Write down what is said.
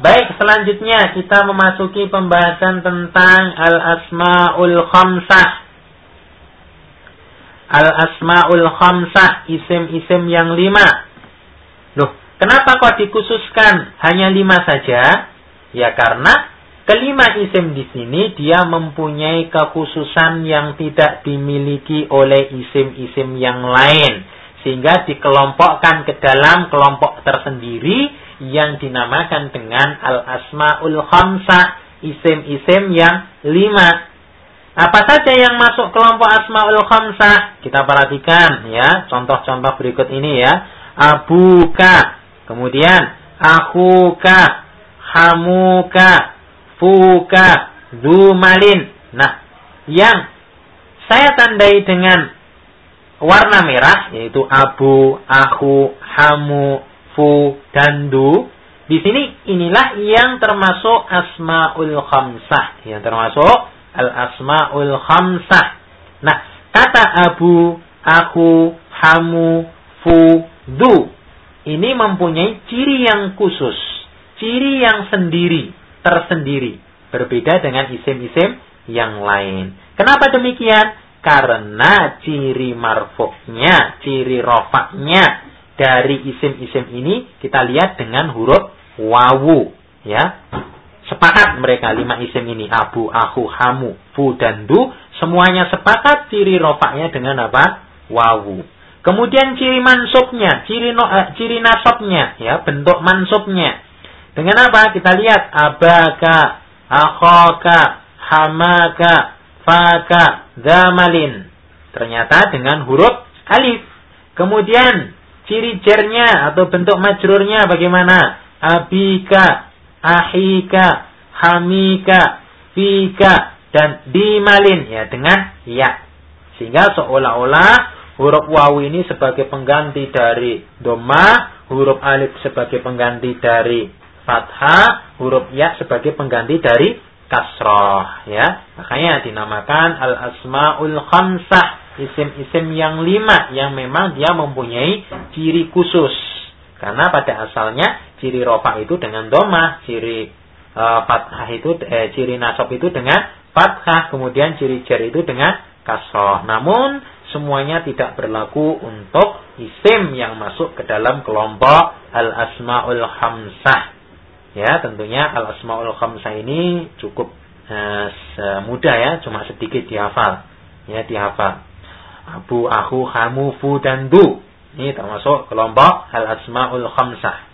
Baik, selanjutnya kita memasuki pembahasan tentang al-asmaul khamsah. Al-asmaul khamsah, isim-isim yang lima. Loh, kenapa kok dikhususkan hanya lima saja? Ya karena kelima isim di sini dia mempunyai kekhususan yang tidak dimiliki oleh isim-isim yang lain. Sehingga dikelompokkan ke dalam kelompok tersendiri yang dinamakan dengan al-asmaul khamsa, isim-isim yang lima. Apa saja yang masuk kelompok asmaul khamsa? Kita perhatikan ya, contoh-contoh berikut ini ya. Abuka, kemudian akuka, hamuka, fuka, zumalin. Nah, yang saya tandai dengan warna merah yaitu abu, aku, hamu, fu, dan du. Di sini inilah yang termasuk asmaul khamsah, yang termasuk al asmaul khamsah. Nah, kata abu, aku, hamu, fu, du ini mempunyai ciri yang khusus, ciri yang sendiri, tersendiri, berbeda dengan isim-isim yang lain. Kenapa demikian? Karena ciri marfuknya, ciri rofaknya, dari isim-isim ini kita lihat dengan huruf wawu ya. Sepakat mereka lima isim ini abu aku hamu fu dan du. Semuanya sepakat ciri rofaknya dengan apa? Wawu. Kemudian ciri mansubnya ciri no, uh, ciri nasabnya ya bentuk mansubnya. Dengan apa? Kita lihat abaka akhaka hamaka faka zamalin ternyata dengan huruf alif kemudian Ciri jernya atau bentuk majrurnya bagaimana? Abika, ahika, hamika, fika, dan dimalin. Ya, dengan ya. Sehingga seolah-olah huruf waw ini sebagai pengganti dari doma, huruf alif sebagai pengganti dari fathah, huruf ya sebagai pengganti dari kasroh. Ya, makanya dinamakan al-asmaul khamsah isim-isim yang lima yang memang dia mempunyai ciri khusus. Karena pada asalnya ciri rofa itu dengan doma, ciri uh, fathah itu, eh, ciri nasab itu dengan fathah, kemudian ciri jar itu dengan kasroh. Namun semuanya tidak berlaku untuk isim yang masuk ke dalam kelompok al-asmaul khamsah. Ya, tentunya al-asmaul khamsah ini cukup uh, mudah ya, cuma sedikit dihafal. Ya, dihafal. Abu, aku, hamu, fu, dan du. Ini termasuk kelompok al-asma'ul khamsah.